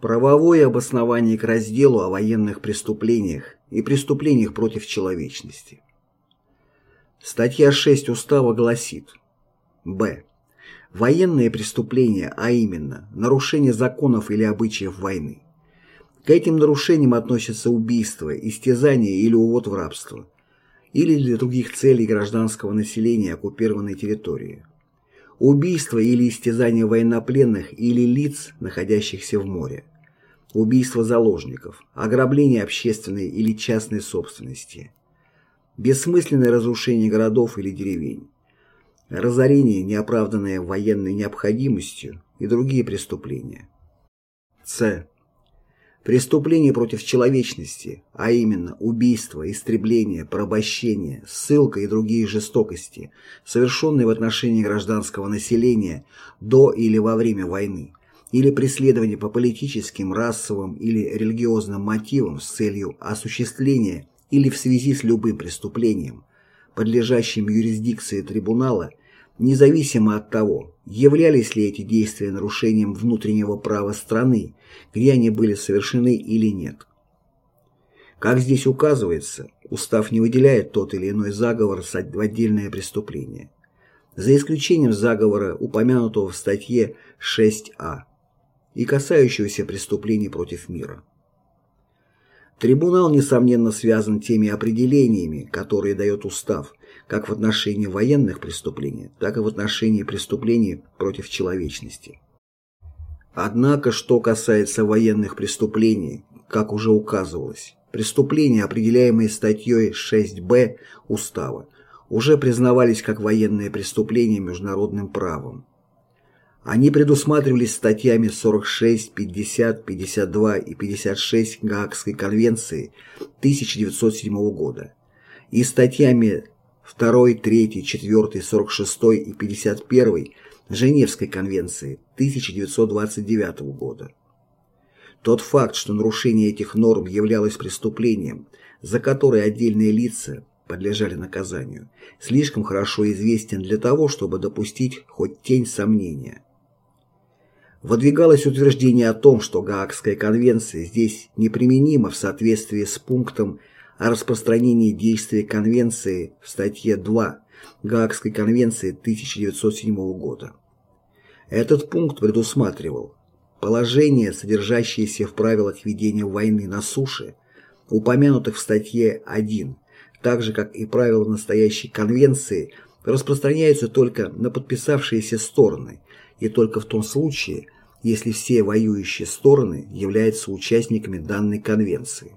Правовое обоснование к разделу о военных преступлениях и преступлениях против человечности. Статья 6 Устава гласит Б. Военные преступления, а именно нарушение законов или обычаев войны. К этим нарушениям относятся убийство, истязание или увод в рабство, или для других целей гражданского населения оккупированной территории. Убийство или истязание военнопленных или лиц, находящихся в море. Убийство заложников, ограбление общественной или частной собственности. Бессмысленное разрушение городов или деревень. Разорение, неоправданное военной необходимостью и другие преступления. С. Преступления против человечности, а именно убийство, истребление, порабощение, ссылка и другие жестокости, совершенные в отношении гражданского населения до или во время войны, или преследование по политическим, расовым или религиозным мотивам с целью осуществления или в связи с любым преступлением, подлежащим юрисдикции трибунала – независимо от того, являлись ли эти действия нарушением внутреннего права страны, где они были совершены или нет. Как здесь указывается, устав не выделяет тот или иной заговор в отдельное преступление, за исключением заговора, упомянутого в статье 6а и касающегося преступлений против мира. Трибунал, несомненно, связан теми определениями, которые дает устав, как в отношении военных преступлений, так и в отношении преступлений против человечности. Однако, что касается военных преступлений, как уже указывалось, преступления, определяемые статьей 6б Устава, уже признавались как военные преступления международным правом. Они предусматривались статьями 46, 50, 52 и 56 Гаагской конвенции 1907 года и статьями 2, 3, 4, 46 и 51 Женевской конвенции 1929 года. Тот факт, что нарушение этих норм являлось преступлением, за которое отдельные лица подлежали наказанию, слишком хорошо известен для того, чтобы допустить хоть тень сомнения. Выдвигалось утверждение о том, что Гаагская конвенция здесь неприменима в соответствии с пунктом о распространении действия Конвенции в статье 2 Гаагской конвенции 1907 года. Этот пункт предусматривал положения, содержащиеся в правилах ведения войны на суше, упомянутых в статье 1, так же как и правила настоящей конвенции, распространяются только на подписавшиеся стороны и только в том случае, если все воюющие стороны являются участниками данной конвенции.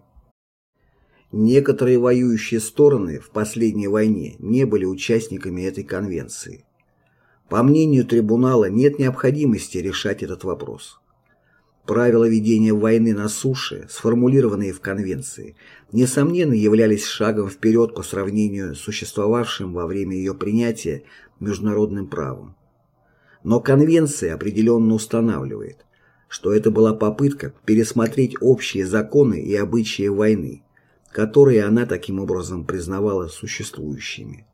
Некоторые воюющие стороны в последней войне не были участниками этой конвенции. По мнению трибунала, нет необходимости решать этот вопрос. Правила ведения войны на суше, сформулированные в конвенции, несомненно являлись шагом вперед по сравнению с существовавшим во время ее принятия международным правом. Но конвенция определенно устанавливает, что это была попытка пересмотреть общие законы и обычаи войны, которые она таким образом признавала существующими.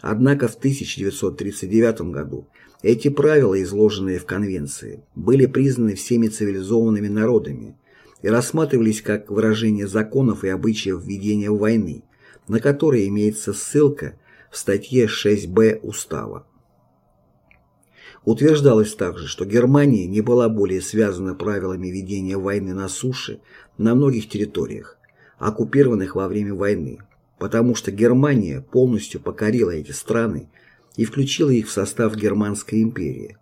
Однако в 1939 году эти правила, изложенные в Конвенции, были признаны всеми цивилизованными народами и рассматривались как выражение законов и обычаев ведения войны, на которые имеется ссылка в статье 6б Устава. Утверждалось также, что Германия не была более связана правилами ведения войны на суше на многих территориях, оккупированных во время войны, потому что Германия полностью покорила эти страны и включила их в состав Германской империи.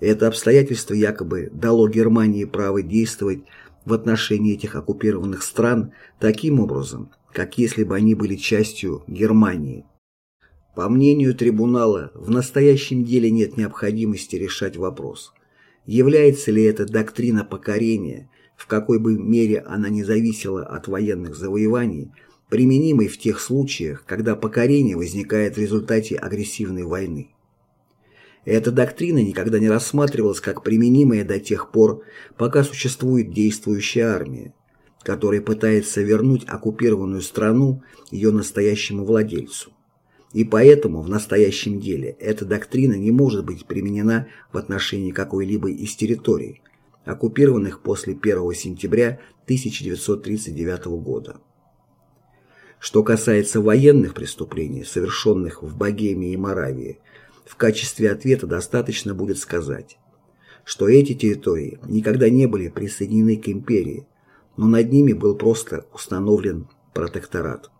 Это обстоятельство якобы дало Германии право действовать в отношении этих оккупированных стран таким образом, как если бы они были частью Германии. По мнению трибунала, в настоящем деле нет необходимости решать вопрос, является ли эта доктрина покорения в какой бы мере она не зависела от военных завоеваний, применимой в тех случаях, когда покорение возникает в результате агрессивной войны. Эта доктрина никогда не рассматривалась как применимая до тех пор, пока существует действующая армия, которая пытается вернуть оккупированную страну ее настоящему владельцу. И поэтому в настоящем деле эта доктрина не может быть применена в отношении какой-либо из территорий, оккупированных после 1 сентября 1939 года. Что касается военных преступлений, совершенных в Богемии и Моравии, в качестве ответа достаточно будет сказать, что эти территории никогда не были присоединены к империи, но над ними был просто установлен протекторат.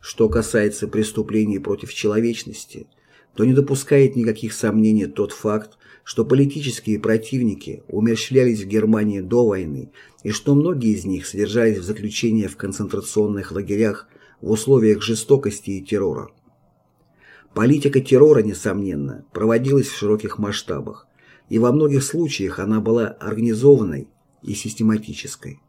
Что касается преступлений против человечности, то не допускает никаких сомнений тот факт, что политические противники умерщвлялись в Германии до войны и что многие из них содержались в заключении в концентрационных лагерях в условиях жестокости и террора. Политика террора, несомненно, проводилась в широких масштабах, и во многих случаях она была организованной и систематической.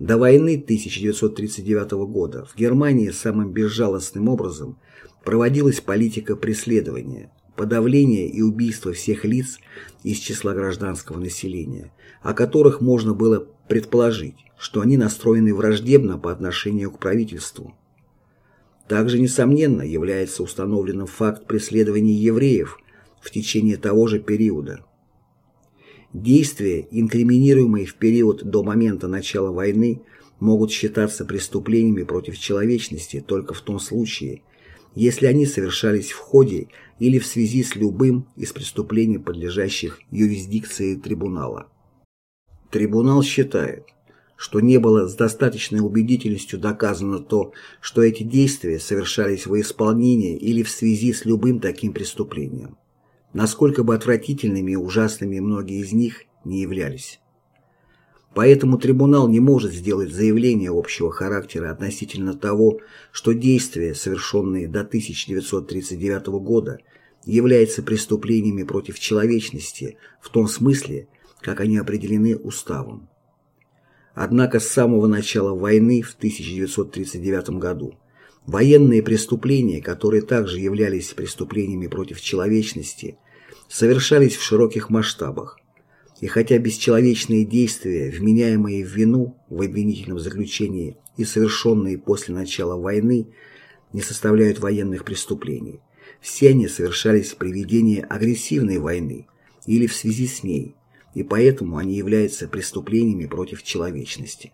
До войны 1939 года в Германии самым безжалостным образом проводилась политика преследования, подавления и убийства всех лиц из числа гражданского населения, о которых можно было предположить, что они настроены враждебно по отношению к правительству. Также, несомненно, является установленным факт преследования евреев в течение того же периода. Действия, инкриминируемые в период до момента начала войны, могут считаться преступлениями против человечности только в том случае, если они совершались в ходе или в связи с любым из преступлений, подлежащих юрисдикции трибунала. Трибунал считает, что не было с достаточной убедительностью доказано то, что эти действия совершались во исполнение или в связи с любым таким преступлением, насколько бы отвратительными и ужасными многие из них не являлись. Поэтому трибунал не может сделать заявление общего характера относительно того, что действия, совершенные до 1939 года, являются преступлениями против человечности в том смысле, как они определены уставом. Однако с самого начала войны в 1939 году военные преступления, которые также являлись преступлениями против человечности, совершались в широких масштабах, и хотя бесчеловечные действия, вменяемые в вину в обвинительном заключении и совершенные после начала войны, не составляют военных преступлений, все они совершались при ведении агрессивной войны или в связи с ней, и поэтому они являются преступлениями против человечности.